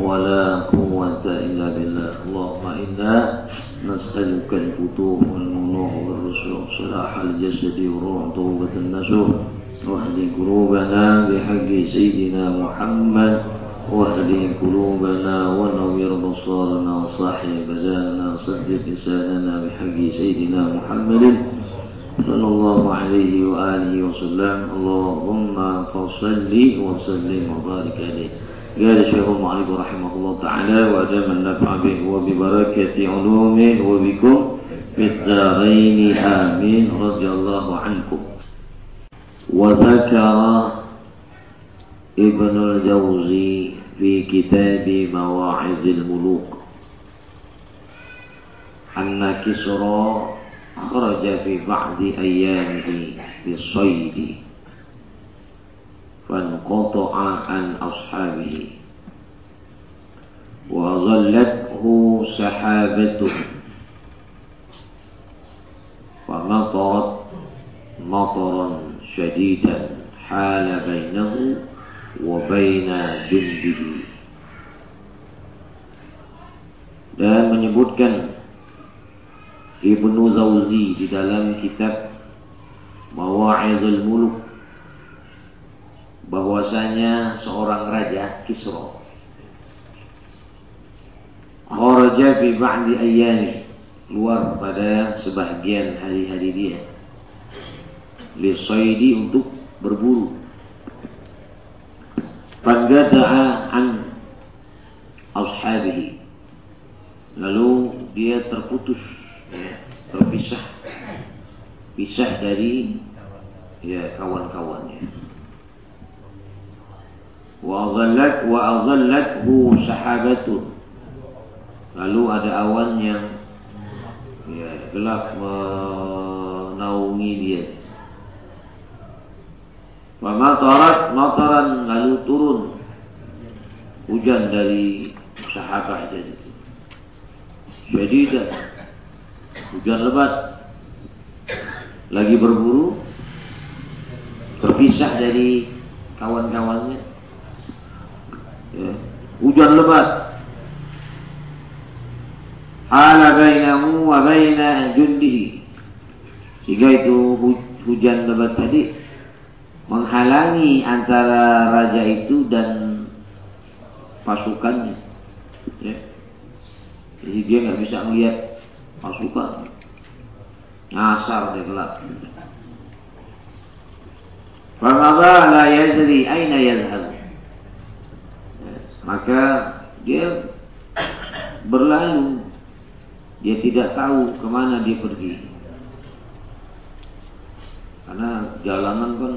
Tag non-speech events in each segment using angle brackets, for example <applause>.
ولا قوة إلا بالله. اللهم إنا نسألك الفتوح والمنوح والرسوخ صلاح الجسد والروح توبة النسوح واهد قلوبنا بحق سيدنا محمد واهد قلوبنا ونوّر بصارنا وصاحب بزاننا صدق لساننا بحق سيدنا محمد صلى الله عليه وآله وسلم. اللهم فصل وسلم وبارك عليه. قال الشيخ المعلم رحمه الله تعالى وأدام النفع به وببركة علومه وبكم في الدارين آمين رضي الله عنكم. وذكر ابن الجوزي في كتاب مواعظ الملوك أن كسرى خرج في بعض أيامه بالصيد. فانقطع عن أصحابه وظلته سحابته فمطرت مطرا شديدا حال بينه وبين جنده dan menyebutkan Ibnu Zawzi di dalam kitab Mawa'izul Muluk. Bahwasanya seorang raja Kisra kharaja fi ba'di ayyami keluar pada sebagian hari-hari dia. Lisaidi untuk berburu. Fagada'a an ashabihi. Lalu dia terputus ya, terpisah. Pisah dari ya kawan-kawannya wa adhallathu sahabatun. Lalu ada awan yang ya gelap menaungi dia. Wa matarat mataran lalu turun hujan dari sahabat jadi. Syadidan hujan lebat. Lagi berburu terpisah dari kawan-kawannya ya, hujan lebat. Ala bainahu wa baina jundihi. Sehingga itu hujan lebat tadi menghalangi antara raja itu dan pasukannya. Ya. jadi dia nggak bisa melihat pasukan. Ngasar dia gelap Famadha la yadri aina yadhhab maka dia berlalu. Dia tidak tahu ke mana dia pergi. Karena jalanan kan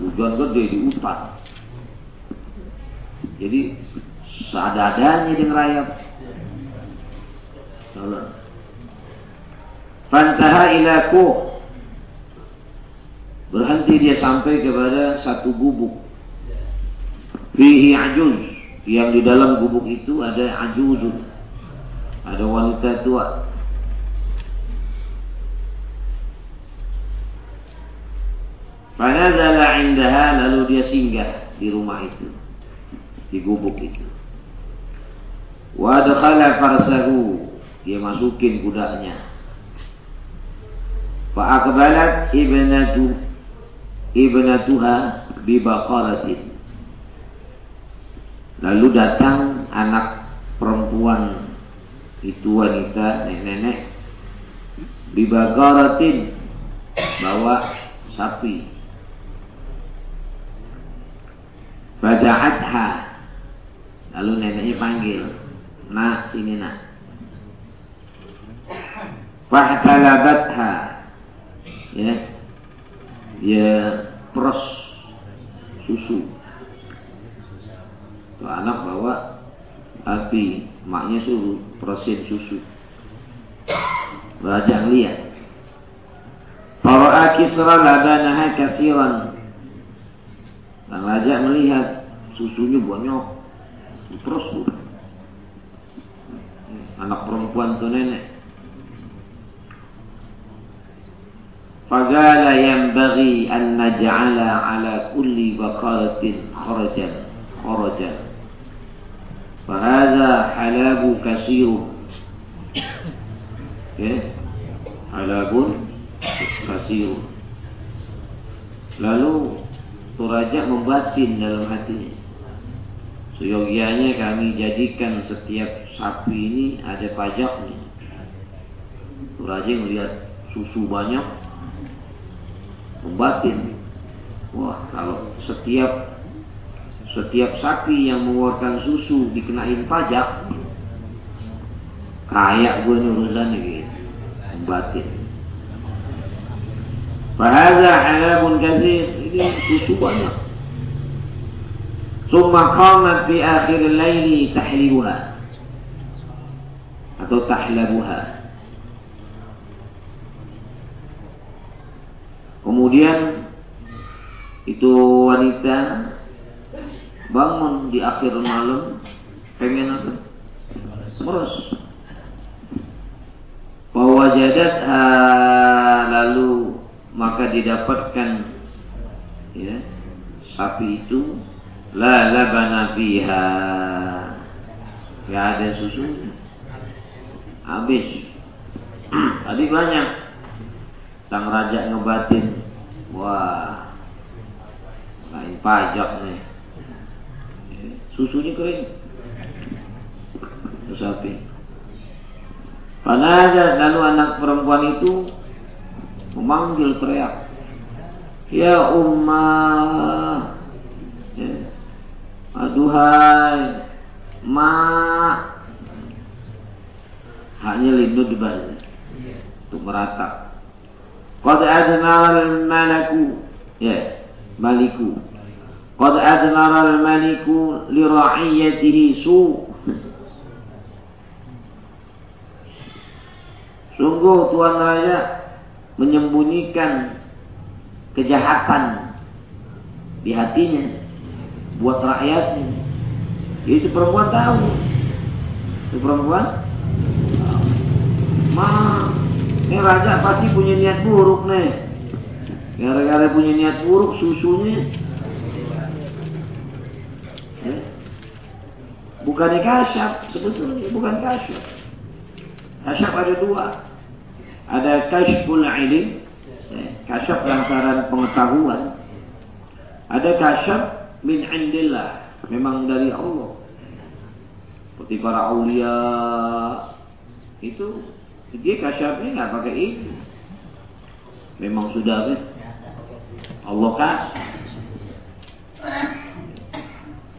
hujan gede di hutan. Jadi seadanya dia ngerayap. Jalan Fantaha ila Berhenti dia sampai kepada satu gubuk Fihi ajuz. Yang di dalam gubuk itu ada ajuzun. Ada wanita tua. Fanazala indaha lalu dia singgah di rumah itu. Di gubuk itu. Wa farsahu. Dia masukin kudanya. Fa aqbalat ibnatu ibnatuha bi. Lalu datang anak perempuan itu wanita nenek-nenek. Bibagaratin bawa sapi. Fada'atha Lalu neneknya panggil Nak sini nak. Fahtalabatha Ya. Dia pros susu anak bawa api maknya suruh prosin susu. Raja lihat Fara'a Kisra labanaha kasiran. Dan Raja melihat Susunya bonyok, Terus. Anak perempuan tuh nenek. Fagala yang bagi An naj'ala ala kulli bakaratin Kharajan. Kharajan. فهذا حلاب كثير حلاب كثير lalu Turaja membatin dalam hatinya Seyogianya kami jadikan setiap sapi ini ada pajaknya Turaja melihat susu banyak Membatin Wah kalau setiap setiap sapi yang mengeluarkan susu dikenain pajak kaya gue nih urusannya gitu. Batin. Fahadha halabun kazir. Ini susu banyak. Summa qamat fi akhir al-laili tahlibuha. Atau tahlabuha. Kemudian itu wanita bangun di akhir malam pengen apa? Meros. Fawajadat lalu maka didapatkan ya sapi itu la labana fiha. Ada susu habis. <clears throat> Tadi banyak. Sang raja ngebatin. Wah. Lain pajak nih susunya kering. Itu sapi Panada lalu anak perempuan itu memanggil teriak Ya ummah ya. Aduhai Ma. Haknya lindung di balik Untuk meratap. Qad adnar al-malaku Ya Maliku Qad adnara al-maliku li ra'iyatihi su. Sungguh Tuan Raja menyembunyikan kejahatan di hatinya buat rakyatnya. Itu perempuan tahu. Itu perempuan Ma, ini raja pasti punya niat buruk nih. Gara-gara punya niat buruk susunya Bukan kasyaf sebetulnya, bukan kasyaf. Kasyaf ada dua. Ada kasyful ilim, ya, kasyaf lantaran pengetahuan. Ada kasyaf min indillah, memang dari Allah. Seperti para aulia itu dia kasyafnya nggak pakai ini. Memang sudah kan? Allah kasih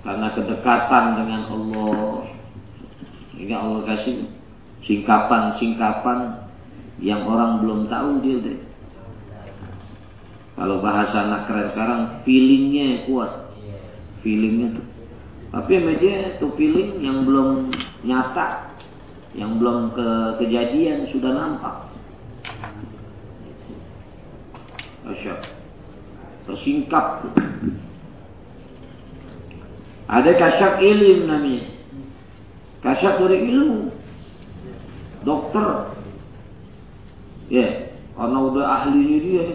karena kedekatan dengan Allah. Ini Allah kasih singkapan-singkapan yang orang belum tahu dia deh. Kalau bahasa anak keren sekarang feelingnya kuat, feelingnya tuh. Tapi media tuh feeling yang belum nyata, yang belum ke kejadian sudah nampak. Masya Tersingkap. Ada kasyaf ilim namanya. Kasyaf dari ilmu. Dokter. Ya, yeah. karena udah ahlinya dia.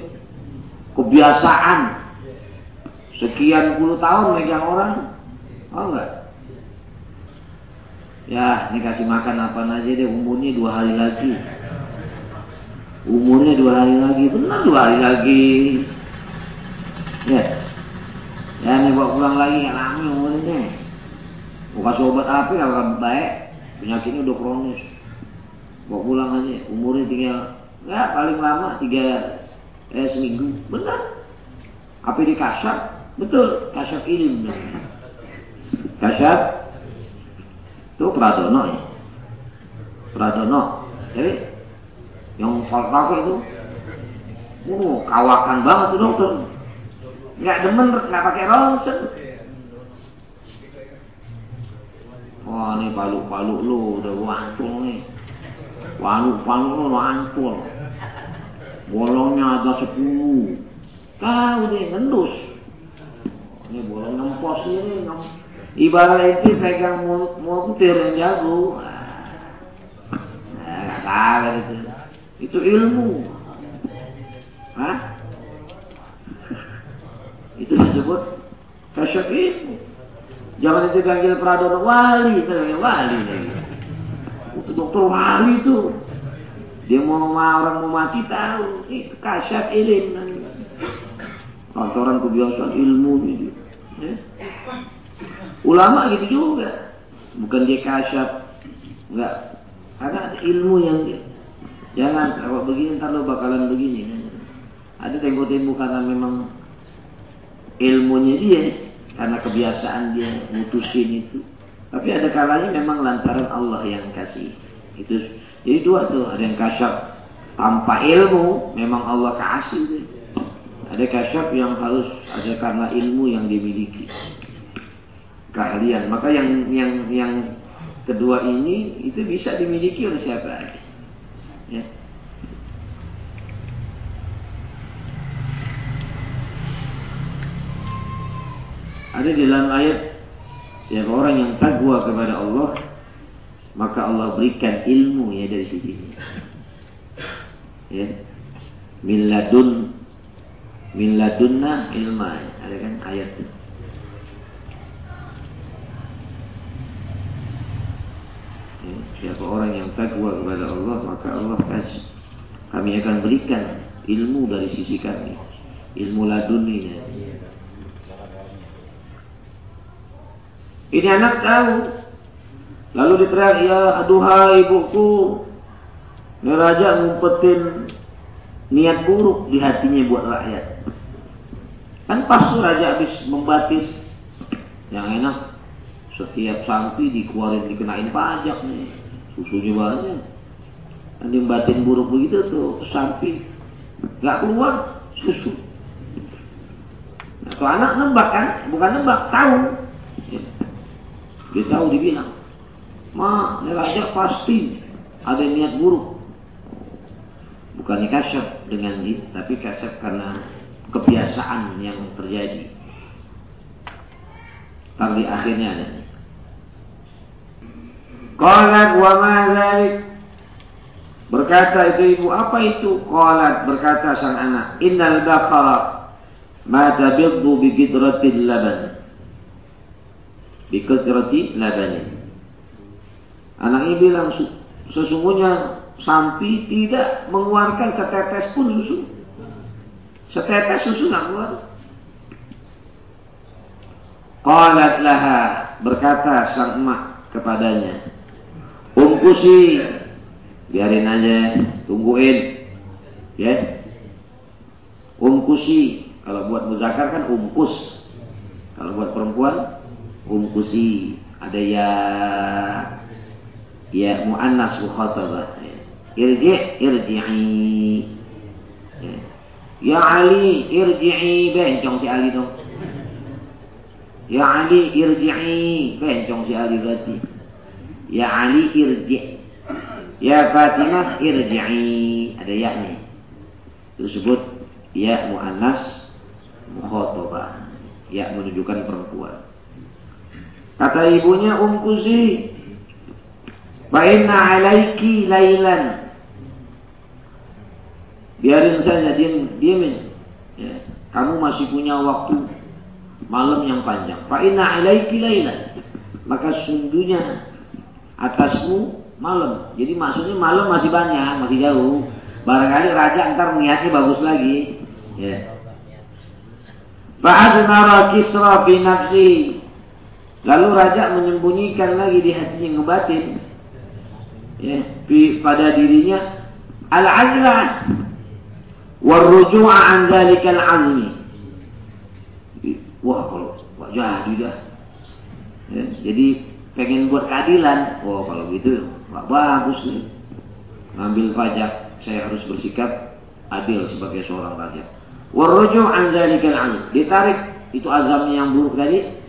Kebiasaan. Sekian puluh tahun megang orang. Oh enggak? Ya, ini kasih makan apa aja deh. Umurnya dua hari lagi. Umurnya dua hari lagi. Benar dua hari lagi. Ya. Yeah. Ya ini bawa pulang lagi nggak lama umurnya. Mau kasih obat apa kalau baik penyakitnya udah kronis. Bawa pulang aja umurnya tinggal ya paling lama tiga eh seminggu. Benar. Apa di kasar? Betul, kasar ilim. Kasar itu Pradono ya. Pradono. Jadi yang falsafah itu, oh, kawakan banget tuh dokter nggak demen nggak pakai ronsen Wah ini paluk-paluk lu udah wancul nih. Paluk-paluk lu wancul. Bolongnya ada sepuluh. Kau deh ngendus. Ini bolong nempos ini. Ibarat itu pegang montir yang jago. Nah, kalah itu. Itu ilmu. Hah? Itu disebut kasyaf ilmu. Jangan itu panggil Pradono wali, itu wali. Itu dokter wali itu. Dia mau orang mau mati tahu, itu kasyaf ilmu. Kantoran kebiasaan ilmu ini. Ya. Ulama gitu juga. Bukan dia kasyaf. Enggak. Ada ilmu yang Jangan kalau begini ntar lo bakalan begini. Ada tembok-tembok karena memang ilmunya dia karena kebiasaan dia mutusin itu. Tapi ada kalanya memang lantaran Allah yang kasih. Itu jadi dua tuh, ada yang kasyaf tanpa ilmu, memang Allah kasih. Tuh. Ada kasyaf yang harus ada karena ilmu yang dimiliki. Keahlian. Maka yang yang yang kedua ini itu bisa dimiliki oleh siapa Ya. Ada di dalam ayat siapa orang yang takwa kepada Allah maka Allah berikan ilmu ya dari sini. Ya. Miladun miladunna ilma ada kan ayat itu. Ya, siapa orang yang takwa kepada Allah maka Allah kasih kami akan berikan ilmu dari sisi kami ilmu laduni ya. Ini anak tahu. Lalu diteriak, ya aduhai ibuku. Ini raja ngumpetin niat buruk di hatinya buat rakyat. Kan pas raja habis membatis. Yang enak, setiap sampi dikeluarin dikenain pajak nih. Susunya banyak. Kan dimbatin buruk begitu tuh sampi. Gak keluar susu. Nah, anak nembak kan? Bukan nembak, tahu. Dia tahu dibilang, ma raja pasti ada niat buruk. Bukannya kasyaf dengan ini, tapi kasyaf karena kebiasaan yang terjadi. Tapi akhirnya ada. Qalat wa ma Berkata itu ibu, apa itu? Qalat berkata sang anak, innal baqara ma tabiddu bi gidratil laban bikasrati labanin. Anak ini bilang sesungguhnya sapi tidak mengeluarkan setetes pun susu. Setetes susu nak keluar. Qalat laha berkata sang emak kepadanya, Umkusi biarin aja, tungguin. Ya. Umkusi kalau buat muzakar kan umkus. Kalau buat perempuan umkusi ada ya ya muannas mukhatabah irji irji'i. Ya. ya Ali irji'i bencong si Ali dong ya Ali irji'i bencong si Ali berarti. Ya Ali irji. Ya Fatimah irji'i. Ada ya nih tersebut ya muannas mukhatabah. Ya menunjukkan perempuan Kata ibunya umkusi. Fa'inna alaiki lailan. Biarin saja, diam, diamin. Ya. Kamu masih punya waktu malam yang panjang. Fa'inna alaiki lailan. Maka sungguhnya atasmu malam. Jadi maksudnya malam masih banyak, masih jauh. Barangkali raja ntar niatnya bagus lagi. Ya. Fa'adnara kisra fi nafsi Lalu raja menyembunyikan lagi di hatinya ngebatin ya, pada dirinya al-azla warruju'a an dzalikal azmi. Wah, kalau wah jadi dah. Ya, jadi pengen buat keadilan. Wah, kalau gitu wah, bagus nih. Ngambil pajak, saya harus bersikap adil sebagai seorang raja. Warruju' an dzalikal azmi. Ditarik itu azamnya yang buruk tadi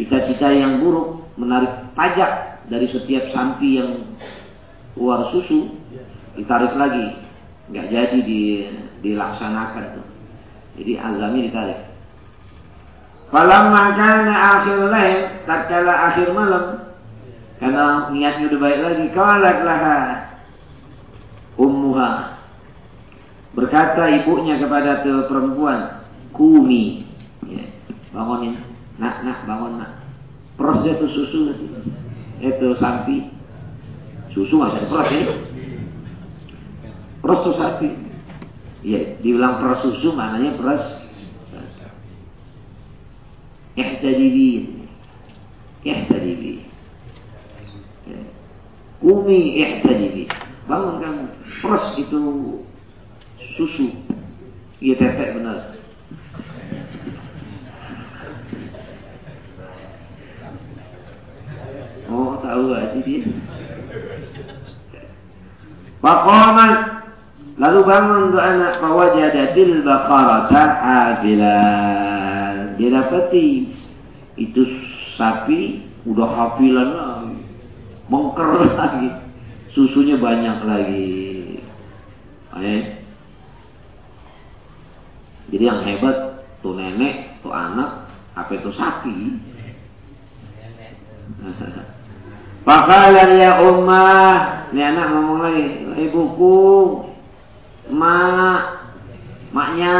cita-cita yang buruk menarik pajak dari setiap sapi yang keluar susu ditarik lagi. Nggak jadi di, dilaksanakan tuh jadi azami ditarik. Falamma kana akhir lail tatkala akhir malam karena niatnya udah baik lagi kawalat laha ummuha. Berkata ibunya kepada perempuan kumi. Ya, bangunin nak nak bangun nak. Proses itu susu itu sapi. Susu masih proses ya. Proses sapi. Ya dibilang peras susu maknanya peras. Ihtadibi ihtadibi Umi ihtadibi bangun kamu. Peras itu susu. Iya tetek benar tahu aja dia. Faqamat lalu bangun tuh anak fawajadatil baqarata hafilan. Dia dapati itu sapi udah hafilan lagi. Mengker lagi. Susunya banyak lagi. Eh. Jadi yang hebat tuh nenek, tuh anak, apa itu sapi. <laughs> Fakalan ya ummah. Ini anak ngomong lagi. Ibuku. Mak. Maknya.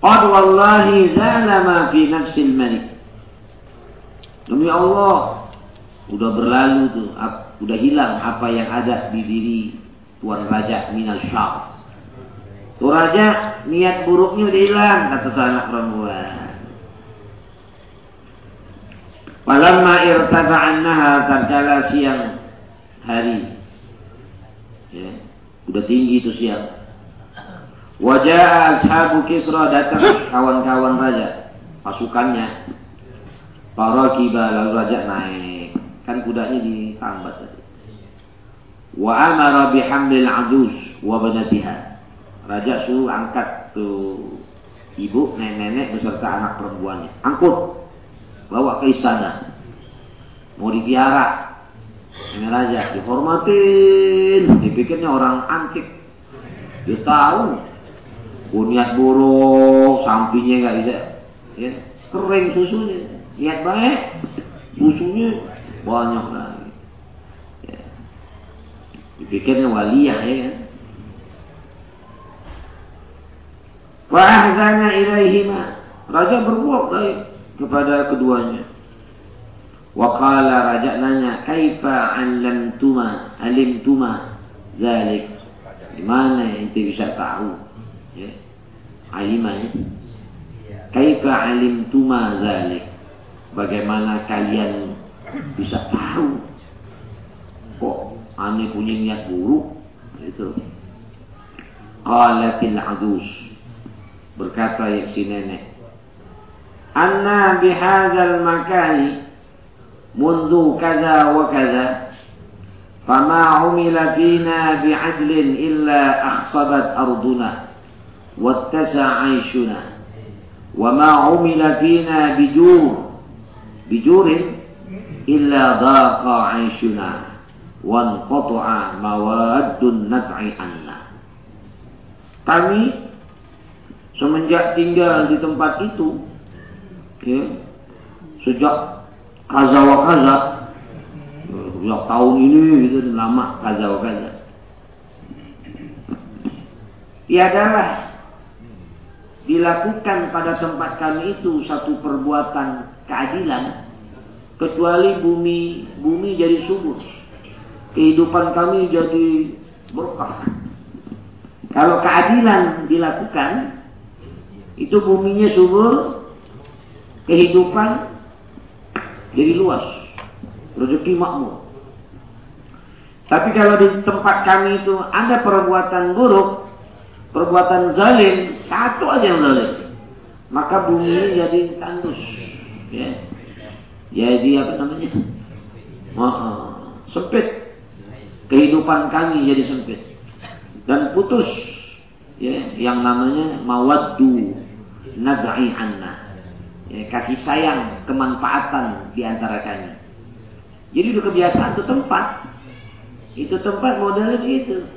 Qad wallahi zala ma fi nafsil malik. Demi Allah. Udah berlalu tuh. Udah hilang apa yang ada di diri Tuan Raja Minal Syah. Tuh Raja niat buruknya udah hilang. Kata anak perempuan. Falamma irtafa'an nahar tatkala siang hari. Ya, udah tinggi itu siang. Wajah ashabu Kisra datang kawan-kawan raja, pasukannya. Para kiba lalu raja naik. Kan kudanya ditambat tadi. Wa amara bihamlil adus wa banatiha. Raja suruh angkat tuh ibu, nenek-nenek beserta anak perempuannya. Angkut bawa ke istana. Mau dipiara. Ini raja dihormatin. Dipikirnya orang antik. Dia tahu. Niat buruk, sampingnya nggak bisa. Ya, kering susunya. Niat baik, susunya banyak lagi. Ya. Dipikirnya waliyah ya kan. Ilaihima. Raja berbuat baik kepada keduanya. Wakala raja nanya, kaifa alim tuma, alim tuma, zalik. Gimana ente bisa tahu? Ya. Alimah ya. Kaifa alim tuma zalik. Bagaimana kalian bisa tahu? Kok ane punya niat buruk? Itu. Qalatil adus. Berkata ya si nenek. Anna bihadal makani منذ كذا وكذا. فما عمل فينا بعدل إلا أخصبت أرضنا واتسع عيشنا. وما عمل فينا بجور بجور إلا ضاق عيشنا وانقطع مواد النفع عنا. Kami semenjak tinggal di tempat itu ya, sejak kaza wa kaza. Sejak tahun ini gitu lama kaza wa kaza. Adalah dilakukan pada tempat kami itu satu perbuatan keadilan kecuali bumi bumi jadi subur. Kehidupan kami jadi berkah. Kalau keadilan dilakukan itu buminya subur kehidupan jadi luas, rezeki makmur. Tapi kalau di tempat kami itu ada perbuatan buruk, perbuatan zalim, satu aja yang zalim, maka bumi jadi tandus, ya. Jadi apa namanya? Oh, sempit. Kehidupan kami jadi sempit dan putus, ya, yang namanya mawaddu nad'i anna ya, kasih sayang kemanfaatan di antara kami. Jadi udah kebiasaan itu tempat. Itu tempat modelnya begitu.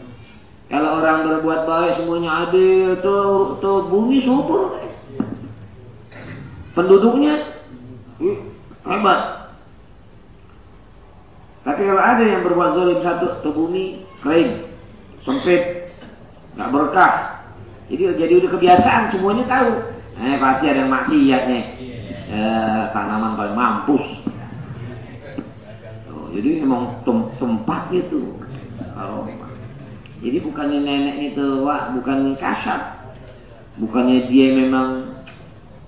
Kalau orang berbuat baik semuanya adil, tuh, tuh bumi subur. Penduduknya hebat. Tapi kalau ada yang berbuat zalim satu, tuh bumi kering, sempit, nggak berkah. Jadi jadi udah kebiasaan semuanya tahu. Eh pasti ada yang maksiat nih. Eh, tanaman paling mampus. Oh, jadi emang tem tempat itu. Kalau jadi bukannya nenek itu wah bukan kasar. Bukannya dia memang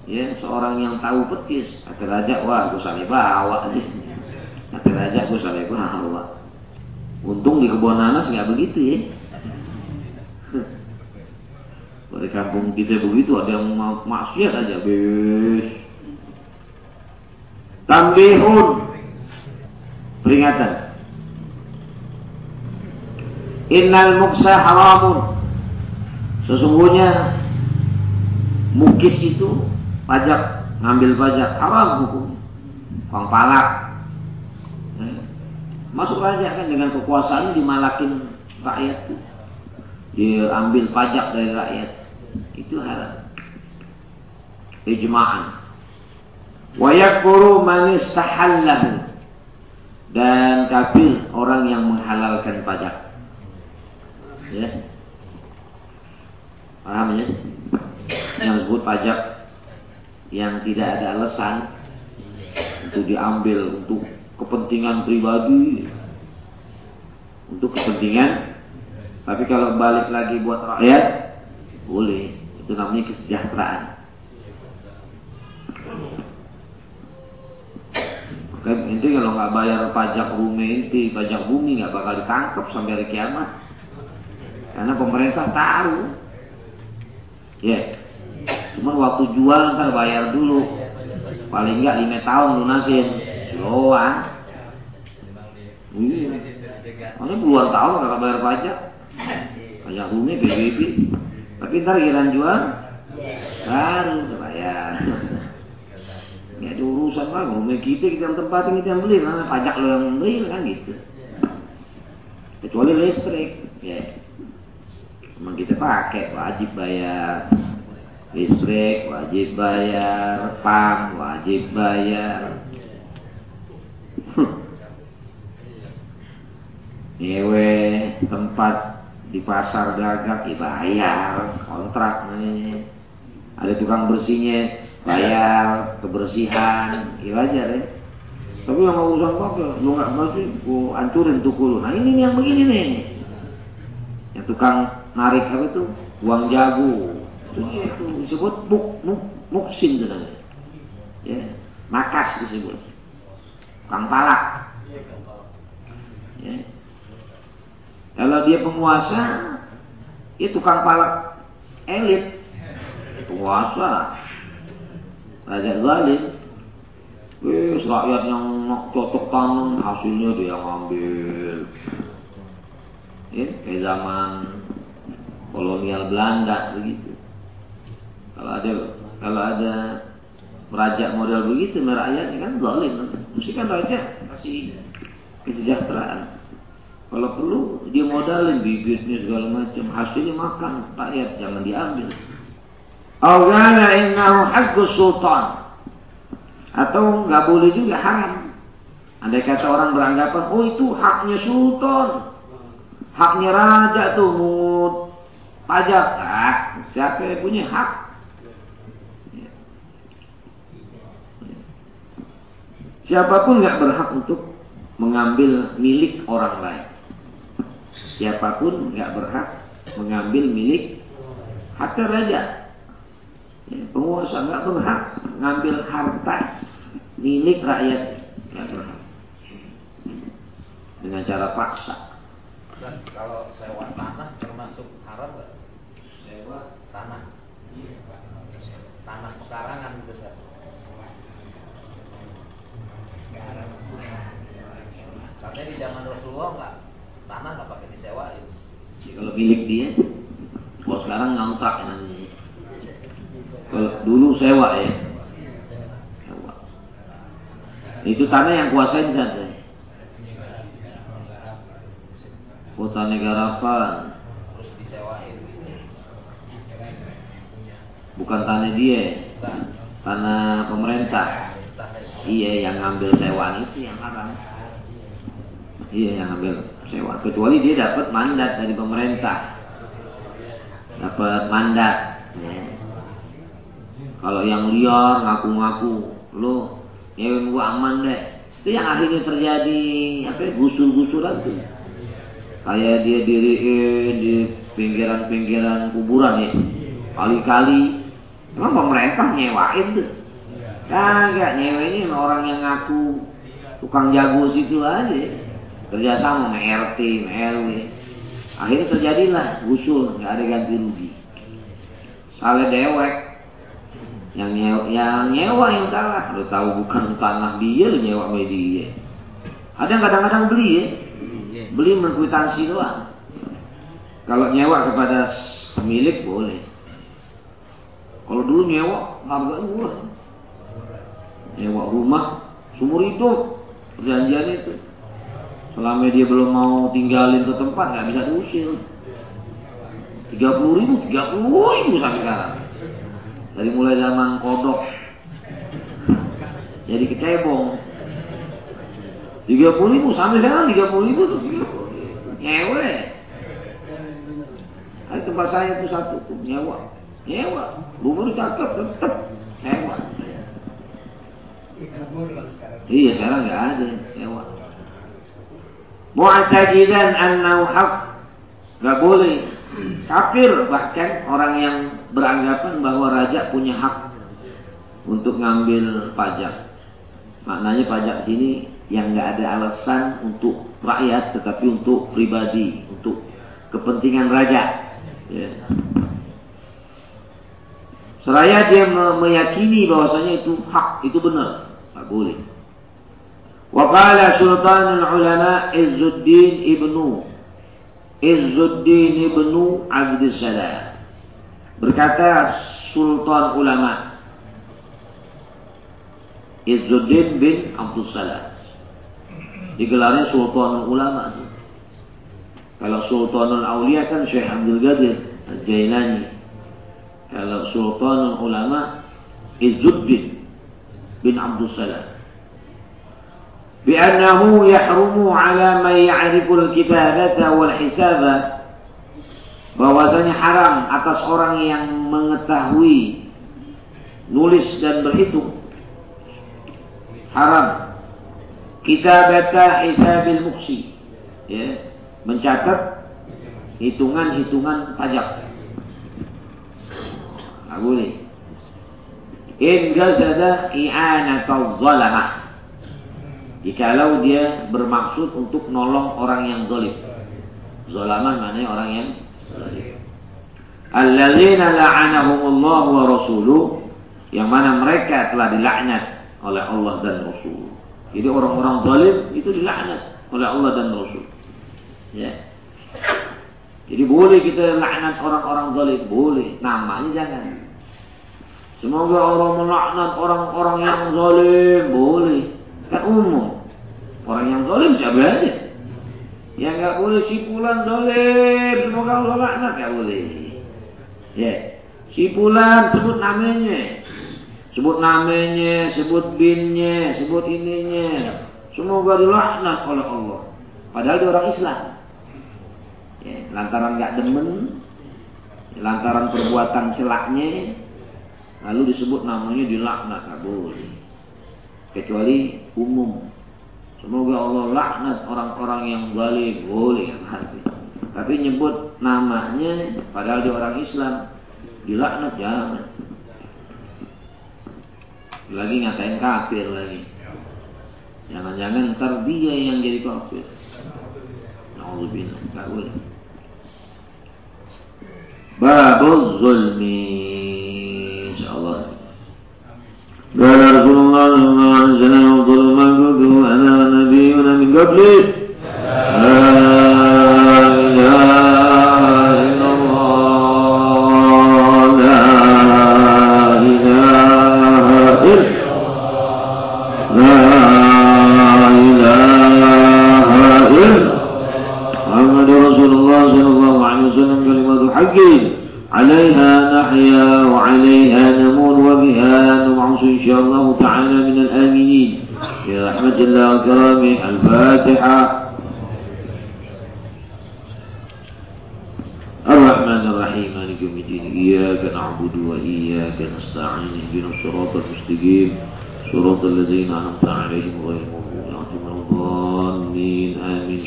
ya seorang yang tahu petis. Kata raja wah gue salih bawa nih. Kata raja gue salih bawa. Untung di kebun nanas nggak begitu ya. Di kampung kita begitu ada yang maksiat aja bes. Tambihun peringatan. Innal muksa haramun. Sesungguhnya mukis itu pajak ngambil pajak haram hukum. Kong palak. Eh, masuk raja kan dengan kekuasaannya dimalakin rakyat. Dia ambil pajak dari rakyat itu haram. Ijma'an. Wa yakfuru man istahallahu. Dan kafir orang yang menghalalkan pajak. Ya. Paham ya? Yang disebut pajak yang tidak ada alasan untuk diambil untuk kepentingan pribadi, untuk kepentingan. Tapi kalau balik lagi buat rakyat, boleh. Itu namanya kesejahteraan. Kan inti kalau nggak bayar pajak bumi inti, pajak bumi nggak bakal ditangkap sampai hari kiamat. Karena pemerintah tahu. Ya. Yeah. Cuman waktu jual ntar bayar dulu. Paling nggak lima tahun lunasin. Doang. Iya. Makanya puluhan tahun nggak bayar pajak. Pajak bumi, PBB. Tapi ntar giliran jual baru bayar. Ya ada urusan lah, kita kita yang tempatin kita yang beli, mana pajak lo yang beli kan gitu. Kecuali listrik, ya. Memang kita pakai wajib bayar listrik, wajib bayar pam, wajib bayar. Nyewe tempat di pasar dagang ya bayar kontrak nih. Ada tukang bersihnya bayar kebersihan. Ya wajar ya. Tapi yang mau urusan apa lu nggak bersih gua hancurin lu. Nah ini yang begini nih. Yang tukang narik apa tuh? Uang jago. Itu, itu disebut muk muk muksin tuh ya makas disebut. Kang palak. Ya kalau dia penguasa, itu tukang palak elit. Penguasa. Raja zalim. Wih, rakyat yang cocok tanam hasilnya dia ngambil. Ya, kayak zaman kolonial Belanda begitu. Kalau ada kalau ada raja model begitu, rakyatnya kan zalim. Mesti kan raja kasih kesejahteraan. Kalau perlu dia modalin bibitnya segala macam, hasilnya makan rakyat jangan diambil. Awgana innahu haqqus sultan. Atau nggak boleh juga haram. Andai kata orang beranggapan, oh itu haknya sultan. Haknya raja tuh mut pajak. Ah, siapa yang punya hak? Siapa pun nggak berhak untuk mengambil milik orang lain siapa pun nggak berhak mengambil milik harta raja. Ya, penguasa nggak berhak mengambil harta milik rakyat nggak berhak dengan cara paksa. Dan kalau sewa tanah termasuk haram nggak? Sewa tanah. Tanah pekarangan besar. Karena di zaman Rasulullah nggak tanah nggak pakai disewa itu. Kalau milik dia, kalau sekarang ngontrak namanya. Kalau dulu sewa ya. Sewa. Itu tanah yang kuasain saja. Kota negara apa? Bukan tanah dia, tanah pemerintah. Ya. Iya, yang ngambil sewaan itu yang haram. Iya, yang ngambil sewa. Kecuali dia dapat mandat dari pemerintah. Dapat mandat. Ya. Kalau yang liar ngaku-ngaku, lo nyewen gua aman deh. Itu yang akhirnya terjadi apa ya, gusur-gusuran tuh. Kayak dia diriin di pinggiran-pinggiran kuburan ya. Kali-kali. Emang pemerintah nyewain tuh. Kagak nyewain orang yang ngaku tukang jago situ aja. Kerjasama sama RT, RW. Akhirnya terjadilah gusur, nggak ada ganti rugi. Salah dewek, yang nyewa, yang nyewa yang salah. Lo tahu bukan tanah dia, lo nyewa sama dia. Ada yang kadang-kadang beli ya, beli berkwitansi doang. Kalau nyewa kepada pemilik boleh. Kalau dulu nyewa harganya murah. Nyewa rumah sumur hidup perjanjian itu. Selama dia belum mau tinggalin ke tempat nggak bisa diusir. Tiga puluh ribu, tiga puluh ribu sampai sekarang. Dari mulai zaman kodok jadi kecebong. Tiga puluh ribu sampai sekarang tiga puluh ribu tuh nyewe. Ada tempat saya tuh satu tuh nyewa, nyewa. Rumah cakep tetep nyewa. Iya sekarang nggak ada nyewa. Mu'tajidan annahu haq nggak boleh kafir bahkan orang yang beranggapan bahwa raja punya hak untuk ngambil pajak. Maknanya pajak sini yang nggak ada alasan untuk rakyat tetapi untuk pribadi, untuk kepentingan raja. Ya. Seraya dia meyakini bahwasanya itu hak, itu benar, nggak boleh. Waqala Sultan Ulama Izzuddin ibnu Izzuddin ibnu Abdussalam berkata Sultan Ulama Izzuddin bin Abdussalam digelarnya Sultan Ulama kalau Sultanul Aulia kan Syekh Abdul Qadir Al-Jailani. Kalau Sultanul Ulama Izzuddin bin Abdussalam بأنه يحرم على من يعرف الكتابة والحساب bahwasanya haram atas orang yang mengetahui nulis dan berhitung haram kitabata hisabil muksi ya mencatat hitungan-hitungan pajak nggak boleh in gazada i'anatul zalamah Jikalau dia bermaksud untuk nolong orang yang zalim. Zalaman maknanya orang yang zalim. Alladzina la'anahumullah wa rasuluh yang mana mereka telah dilaknat oleh Allah dan Rasul. Jadi orang-orang zalim itu dilaknat oleh Allah dan Rasul. Ya. Jadi boleh kita laknat orang-orang zalim, boleh. Namanya jangan. Semoga Allah melaknat orang-orang yang zalim, boleh. Kan umum. Orang yang zalim siapa aja. Yang nggak boleh si pulan zalim, semoga Allah laknat nggak boleh. Ya, si pulan sebut namanya, sebut namanya, sebut binnya, sebut ininya. Semoga dilaknat oleh Allah. Padahal dia orang Islam. Ya, lantaran nggak demen, lantaran perbuatan celaknya, lalu disebut namanya dilaknat nggak boleh. Kecuali umum Semoga Allah laknat orang-orang yang balik Boleh hati. Tapi nyebut namanya padahal dia orang Islam. Dilaknat jangan. Lagi ngatain kafir lagi. Jangan-jangan ntar dia yang jadi kafir. Nauzubillah, enggak boleh. Babul zulmi insyaallah. Dan Rasulullah sallallahu alaihi wasallam مطلب لذت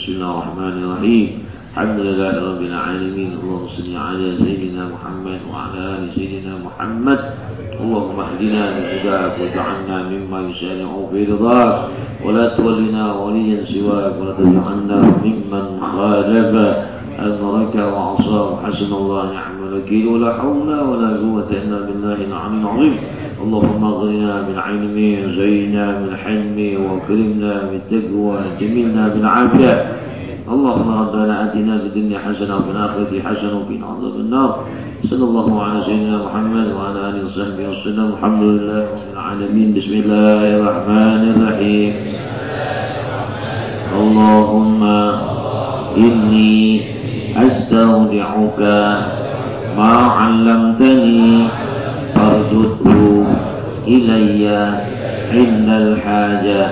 بسم الله الرحمن الرحيم. الحمد لله رب العالمين. اللهم صل على سيدنا محمد وعلى آل سيدنا محمد. اللهم اهدنا بهداك واجعلنا مما يسارع في رضاك. ولا تولنا وليا سواك. ولا تجعلنا ممن خالف أمرك وعصاه حسن الله نعم الوكيل ولا حول ولا قوة إلا بالله العلي العظيم. اللهم اغننا بالعلم وزينا بالحلم وكرمنا بالتقوى جملنا بالعافية. اللهم ربنا آتنا في الدنيا حسنة وفي الآخرة حسنة وقنا عذاب النار. صلى الله على سيدنا محمد وعلى آله وصحبه وسلم. الحمد لله رب العالمين. بسم الله الرحمن الرحيم. اللهم إني أستودعك ما علمتني فارجده إلي. عند الحاجة